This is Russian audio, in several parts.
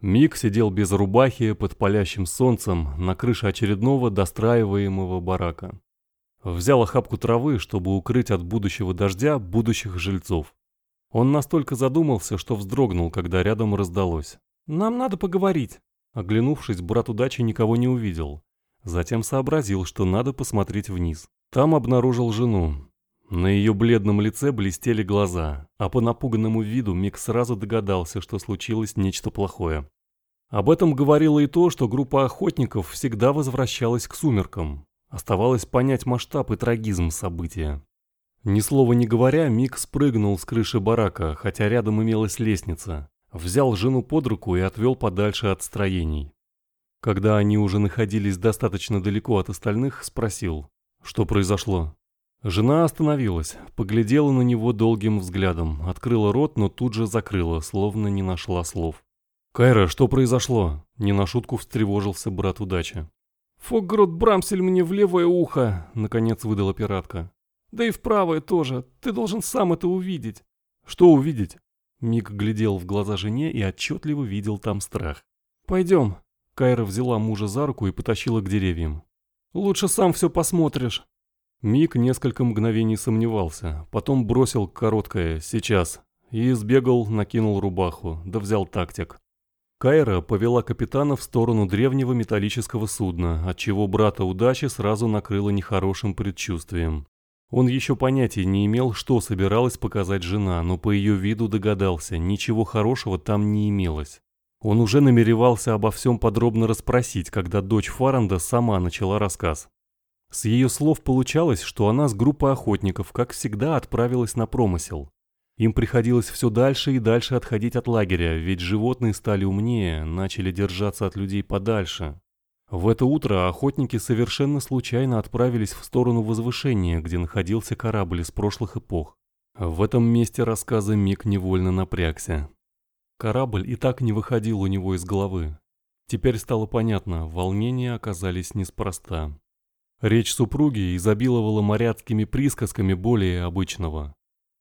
Мик сидел без рубахи под палящим солнцем на крыше очередного достраиваемого барака. Взял охапку травы, чтобы укрыть от будущего дождя будущих жильцов. Он настолько задумался, что вздрогнул, когда рядом раздалось. «Нам надо поговорить». Оглянувшись, брат удачи никого не увидел. Затем сообразил, что надо посмотреть вниз. Там обнаружил жену. На ее бледном лице блестели глаза, а по напуганному виду Мик сразу догадался, что случилось нечто плохое. Об этом говорило и то, что группа охотников всегда возвращалась к сумеркам. Оставалось понять масштаб и трагизм события. Ни слова не говоря, Мик спрыгнул с крыши барака, хотя рядом имелась лестница. Взял жену под руку и отвел подальше от строений. Когда они уже находились достаточно далеко от остальных, спросил, что произошло. Жена остановилась, поглядела на него долгим взглядом, открыла рот, но тут же закрыла, словно не нашла слов. «Кайра, что произошло?» — не на шутку встревожился брат удачи. «Фоггрот Брамсель мне в левое ухо», — наконец выдала пиратка. «Да и в правое тоже. Ты должен сам это увидеть». «Что увидеть?» Мик глядел в глаза жене и отчетливо видел там страх. «Пойдем». Кайра взяла мужа за руку и потащила к деревьям. «Лучше сам все посмотришь». Мик несколько мгновений сомневался, потом бросил короткое «сейчас» и сбегал, накинул рубаху, да взял тактик. Кайра повела капитана в сторону древнего металлического судна, отчего брата удачи сразу накрыло нехорошим предчувствием. Он еще понятия не имел, что собиралась показать жена, но по ее виду догадался, ничего хорошего там не имелось. Он уже намеревался обо всем подробно расспросить, когда дочь Фаранда сама начала рассказ. С ее слов получалось, что она с группой охотников, как всегда, отправилась на промысел. Им приходилось все дальше и дальше отходить от лагеря, ведь животные стали умнее, начали держаться от людей подальше. В это утро охотники совершенно случайно отправились в сторону возвышения, где находился корабль из прошлых эпох. В этом месте рассказа Мик невольно напрягся. Корабль и так не выходил у него из головы. Теперь стало понятно, волнения оказались неспроста. Речь супруги изобиловала моряцкими присказками более обычного.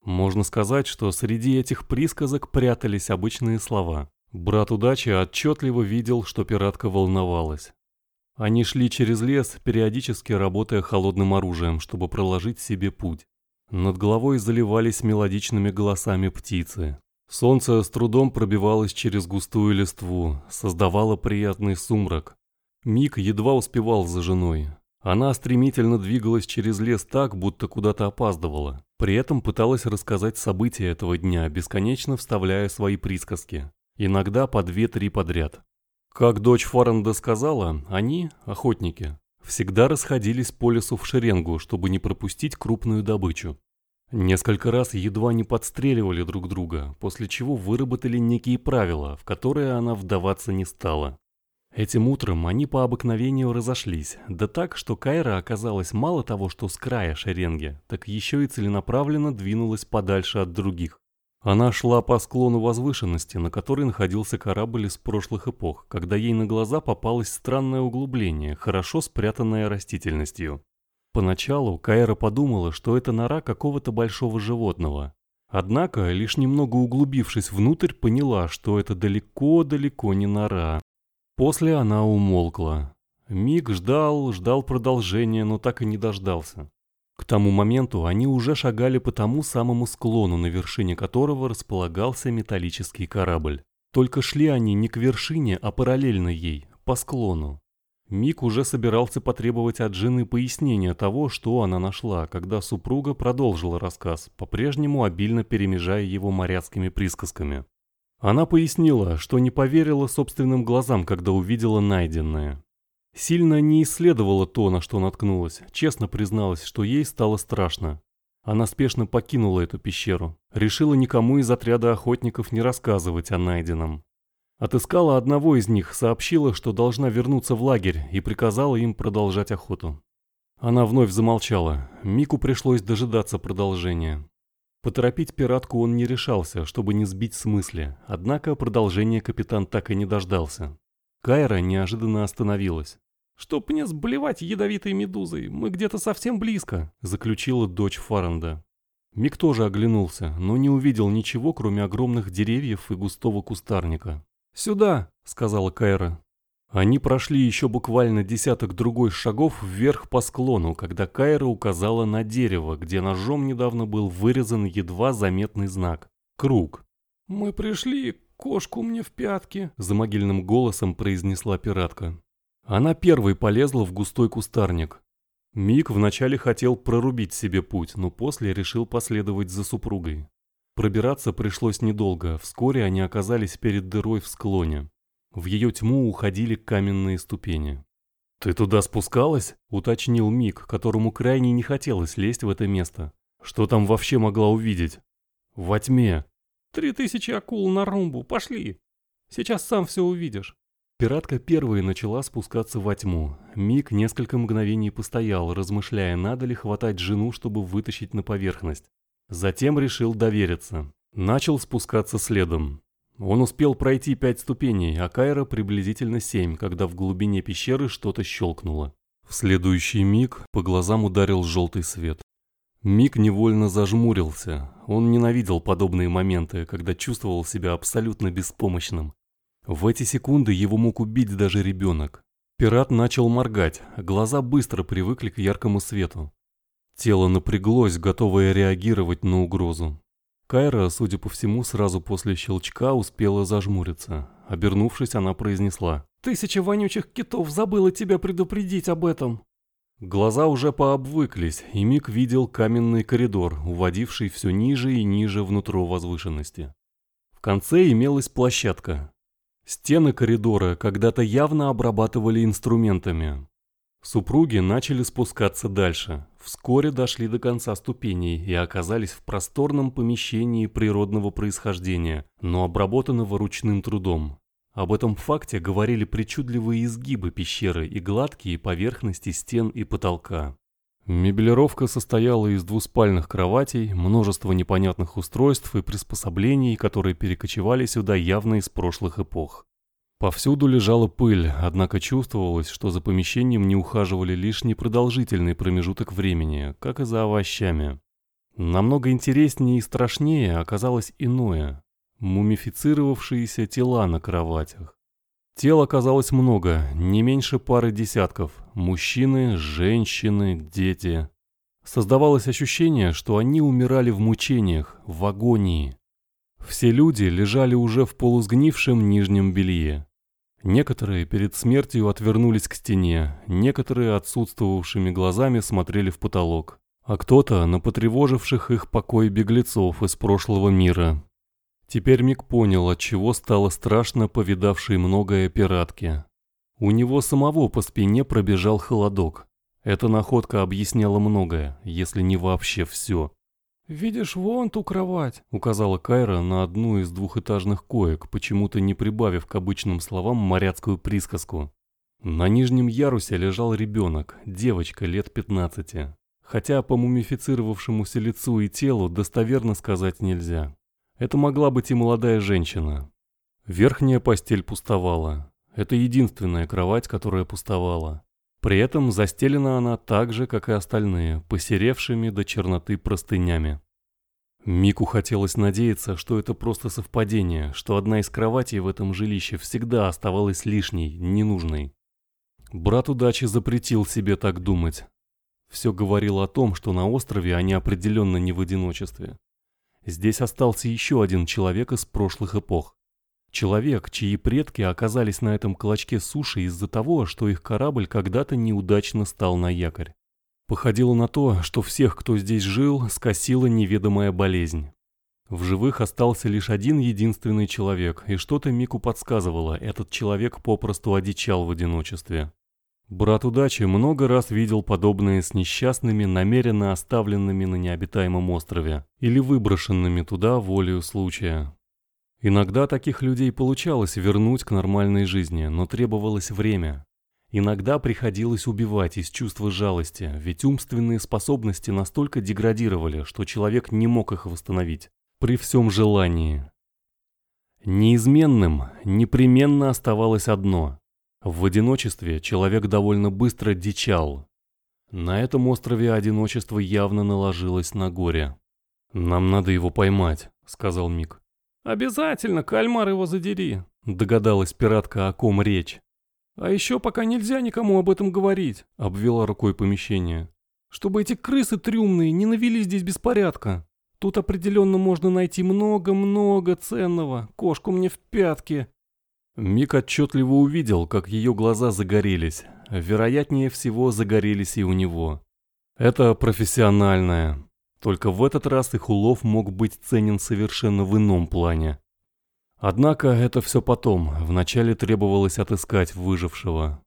Можно сказать, что среди этих присказок прятались обычные слова. Брат удачи отчетливо видел, что пиратка волновалась. Они шли через лес, периодически работая холодным оружием, чтобы проложить себе путь. Над головой заливались мелодичными голосами птицы. Солнце с трудом пробивалось через густую листву, создавало приятный сумрак. Мик едва успевал за женой. Она стремительно двигалась через лес так, будто куда-то опаздывала. При этом пыталась рассказать события этого дня, бесконечно вставляя свои присказки. Иногда по две-три подряд. Как дочь Фаренда сказала, они, охотники, всегда расходились по лесу в шеренгу, чтобы не пропустить крупную добычу. Несколько раз едва не подстреливали друг друга, после чего выработали некие правила, в которые она вдаваться не стала. Этим утром они по обыкновению разошлись, да так, что Кайра оказалась мало того, что с края шеренги, так еще и целенаправленно двинулась подальше от других. Она шла по склону возвышенности, на которой находился корабль из прошлых эпох, когда ей на глаза попалось странное углубление, хорошо спрятанное растительностью. Поначалу Кайра подумала, что это нора какого-то большого животного. Однако, лишь немного углубившись внутрь, поняла, что это далеко-далеко не нора, После она умолкла. Миг ждал, ждал продолжения, но так и не дождался. К тому моменту они уже шагали по тому самому склону, на вершине которого располагался металлический корабль. Только шли они не к вершине, а параллельно ей, по склону. Мик уже собирался потребовать от жены пояснения того, что она нашла, когда супруга продолжила рассказ, по-прежнему обильно перемежая его моряцкими присказками. Она пояснила, что не поверила собственным глазам, когда увидела найденное. Сильно не исследовала то, на что наткнулась, честно призналась, что ей стало страшно. Она спешно покинула эту пещеру, решила никому из отряда охотников не рассказывать о найденном. Отыскала одного из них, сообщила, что должна вернуться в лагерь и приказала им продолжать охоту. Она вновь замолчала, Мику пришлось дожидаться продолжения. Поторопить пиратку он не решался, чтобы не сбить с мысли, однако продолжения капитан так и не дождался. Кайра неожиданно остановилась. «Чтоб мне сблевать ядовитой медузой, мы где-то совсем близко», — заключила дочь Фаранда. Мик тоже оглянулся, но не увидел ничего, кроме огромных деревьев и густого кустарника. «Сюда», — сказала Кайра. Они прошли еще буквально десяток другой шагов вверх по склону, когда Кайра указала на дерево, где ножом недавно был вырезан едва заметный знак. Круг. «Мы пришли, кошку мне в пятки», — за могильным голосом произнесла пиратка. Она первой полезла в густой кустарник. Мик вначале хотел прорубить себе путь, но после решил последовать за супругой. Пробираться пришлось недолго, вскоре они оказались перед дырой в склоне. В ее тьму уходили каменные ступени. «Ты туда спускалась?» — уточнил Мик, которому крайне не хотелось лезть в это место. «Что там вообще могла увидеть?» «Во тьме». «Три тысячи акул на румбу, пошли! Сейчас сам все увидишь». Пиратка первой начала спускаться во тьму. Мик несколько мгновений постоял, размышляя, надо ли хватать жену, чтобы вытащить на поверхность. Затем решил довериться. Начал спускаться следом. Он успел пройти пять ступеней, а Кайра приблизительно семь, когда в глубине пещеры что-то щелкнуло. В следующий миг по глазам ударил желтый свет. Миг невольно зажмурился. Он ненавидел подобные моменты, когда чувствовал себя абсолютно беспомощным. В эти секунды его мог убить даже ребенок. Пират начал моргать, глаза быстро привыкли к яркому свету. Тело напряглось, готовое реагировать на угрозу. Кайра, судя по всему, сразу после щелчка успела зажмуриться. Обернувшись, она произнесла. «Тысяча вонючих китов забыла тебя предупредить об этом!» Глаза уже пообвыклись, и Мик видел каменный коридор, уводивший все ниже и ниже внутрь возвышенности. В конце имелась площадка. Стены коридора когда-то явно обрабатывали инструментами. Супруги начали спускаться дальше. Вскоре дошли до конца ступеней и оказались в просторном помещении природного происхождения, но обработанного ручным трудом. Об этом факте говорили причудливые изгибы пещеры и гладкие поверхности стен и потолка. Меблировка состояла из двуспальных кроватей, множества непонятных устройств и приспособлений, которые перекочевали сюда явно из прошлых эпох. Повсюду лежала пыль, однако чувствовалось, что за помещением не ухаживали лишь непродолжительный промежуток времени, как и за овощами. Намного интереснее и страшнее оказалось иное – мумифицировавшиеся тела на кроватях. Тел оказалось много, не меньше пары десятков – мужчины, женщины, дети. Создавалось ощущение, что они умирали в мучениях, в агонии. Все люди лежали уже в полусгнившем нижнем белье. Некоторые перед смертью отвернулись к стене, некоторые отсутствовавшими глазами смотрели в потолок, а кто-то на потревоживших их покой беглецов из прошлого мира. Теперь Мик понял, от чего стало страшно повидавшей многое пиратке. У него самого по спине пробежал холодок. Эта находка объясняла многое, если не вообще все. «Видишь, вон ту кровать», — указала Кайра на одну из двухэтажных коек, почему-то не прибавив к обычным словам моряцкую присказку. На нижнем ярусе лежал ребенок, девочка лет 15. Хотя по мумифицировавшемуся лицу и телу достоверно сказать нельзя. Это могла быть и молодая женщина. Верхняя постель пустовала. Это единственная кровать, которая пустовала. При этом застелена она так же, как и остальные, посеревшими до черноты простынями. Мику хотелось надеяться, что это просто совпадение, что одна из кроватей в этом жилище всегда оставалась лишней, ненужной. Брат удачи запретил себе так думать. Все говорило о том, что на острове они определенно не в одиночестве. Здесь остался еще один человек из прошлых эпох. Человек, чьи предки оказались на этом клочке суши из-за того, что их корабль когда-то неудачно стал на якорь. Походило на то, что всех, кто здесь жил, скосила неведомая болезнь. В живых остался лишь один единственный человек, и что-то Мику подсказывало, этот человек попросту одичал в одиночестве. Брат удачи много раз видел подобные с несчастными, намеренно оставленными на необитаемом острове или выброшенными туда волею случая. Иногда таких людей получалось вернуть к нормальной жизни, но требовалось время. Иногда приходилось убивать из чувства жалости, ведь умственные способности настолько деградировали, что человек не мог их восстановить, при всем желании. Неизменным непременно оставалось одно. В одиночестве человек довольно быстро дичал. На этом острове одиночество явно наложилось на горе. «Нам надо его поймать», — сказал Мик. «Обязательно, кальмар его задери», — догадалась пиратка, о ком речь. «А еще пока нельзя никому об этом говорить», — обвела рукой помещение. «Чтобы эти крысы трюмные не навели здесь беспорядка. Тут определенно можно найти много-много ценного. Кошку мне в пятки». Мик отчетливо увидел, как ее глаза загорелись. Вероятнее всего, загорелись и у него. Это профессиональное, только в этот раз их улов мог быть ценен совершенно в ином плане. Однако это все потом, вначале требовалось отыскать выжившего.